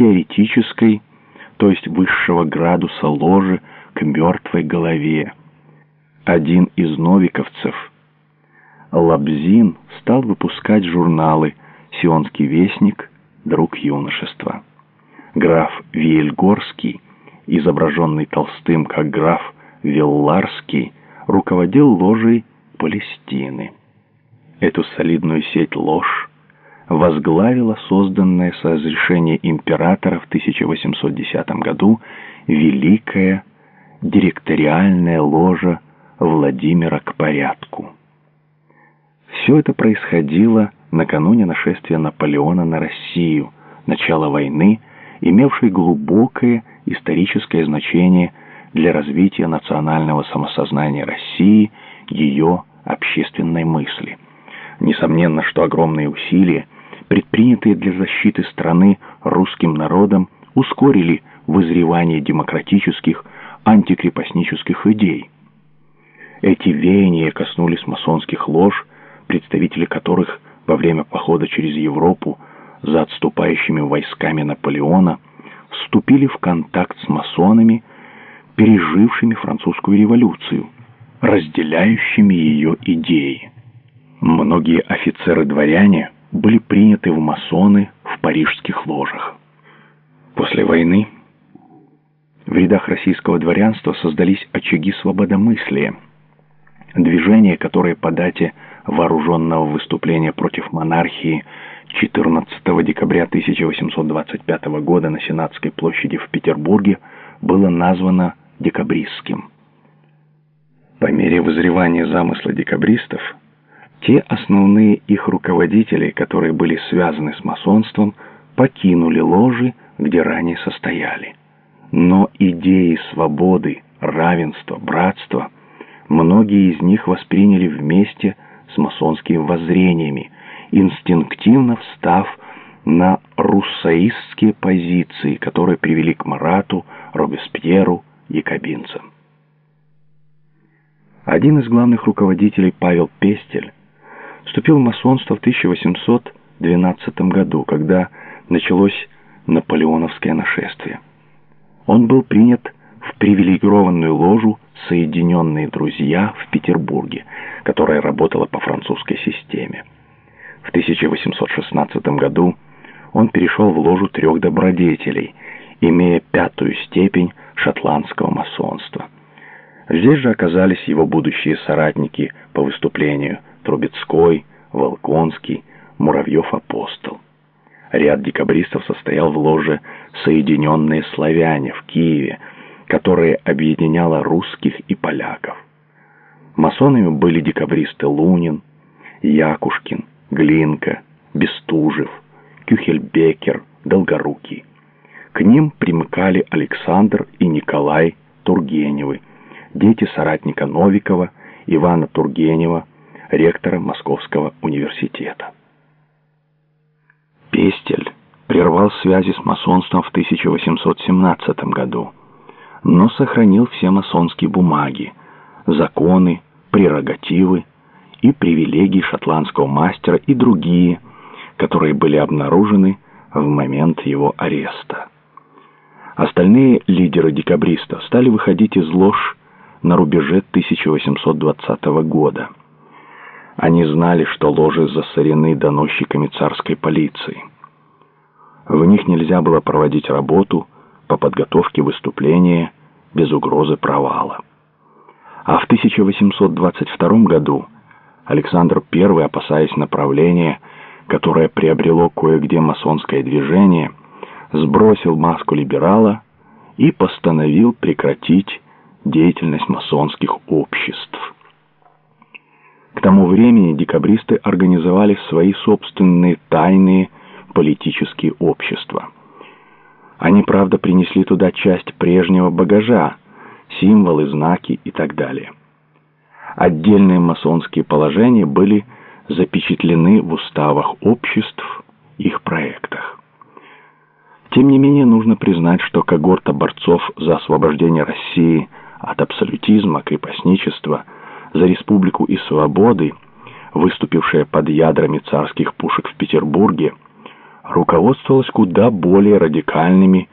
теоретической, то есть высшего градуса ложи к мертвой голове. Один из новиковцев, Лабзин, стал выпускать журналы «Сионский вестник», «Друг юношества». Граф Виельгорский, изображенный Толстым как граф Вилларский, руководил ложей Палестины. Эту солидную сеть ложь возглавила созданная с разрешения императора в 1810 году Великая директориальная ложа Владимира к порядку. Все это происходило накануне нашествия Наполеона на Россию, начала войны, имевшей глубокое историческое значение для развития национального самосознания России, ее общественной мысли. Несомненно, что огромные усилия, предпринятые для защиты страны русским народом, ускорили вызревание демократических, антикрепостнических идей. Эти веяния коснулись масонских лож, представители которых во время похода через Европу за отступающими войсками Наполеона вступили в контакт с масонами, пережившими французскую революцию, разделяющими ее идеи. Многие офицеры-дворяне были приняты в масоны в парижских ложах. После войны в рядах российского дворянства создались очаги свободомыслия, движение, которое по дате вооруженного выступления против монархии 14 декабря 1825 года на Сенатской площади в Петербурге было названо декабристским. По мере вызревания замысла декабристов, те основные их руководители, которые были связаны с масонством, покинули ложи, где ранее состояли. Но идеи свободы, равенства, братства многие из них восприняли вместе с масонскими воззрениями, инстинктивно встав на руссоистские позиции, которые привели к Марату, Робеспьеру, якобинцам. Один из главных руководителей, Павел Пестель, вступил в масонство в 1812 году, когда началось наполеоновское нашествие. Он был принят в привилегированную ложу «Соединенные друзья» в Петербурге, которая работала по французской системе. В 1816 году он перешел в ложу трех добродетелей, имея пятую степень шотландского масонства. Здесь же оказались его будущие соратники по выступлению Трубецкой, Волконский, Муравьев-Апостол. Ряд декабристов состоял в ложе «Соединенные славяне» в Киеве, которое объединяло русских и поляков. Масонами были декабристы Лунин, Якушкин, Глинка, Бестужев, Кюхельбекер, Долгорукий. К ним примыкали Александр и Николай Тургеневы, дети соратника Новикова, Ивана Тургенева, ректора Московского университета. Пестель прервал связи с масонством в 1817 году, но сохранил все масонские бумаги, законы, прерогативы и привилегии шотландского мастера и другие, которые были обнаружены в момент его ареста. Остальные лидеры декабристов стали выходить из лож на рубеже 1820 года. Они знали, что ложи засорены доносчиками царской полиции. В них нельзя было проводить работу по подготовке выступления без угрозы провала. А в 1822 году Александр I, опасаясь направления, которое приобрело кое-где масонское движение, сбросил маску либерала и постановил прекратить деятельность масонских обществ. Времени декабристы организовали свои собственные тайные политические общества. Они, правда, принесли туда часть прежнего багажа, символы, знаки и так далее. Отдельные масонские положения были запечатлены в уставах обществ, их проектах. Тем не менее, нужно признать, что когорта борцов за освобождение России от абсолютизма, крепостничества, за республику и свободы, выступившая под ядрами царских пушек в Петербурге, руководствовалась куда более радикальными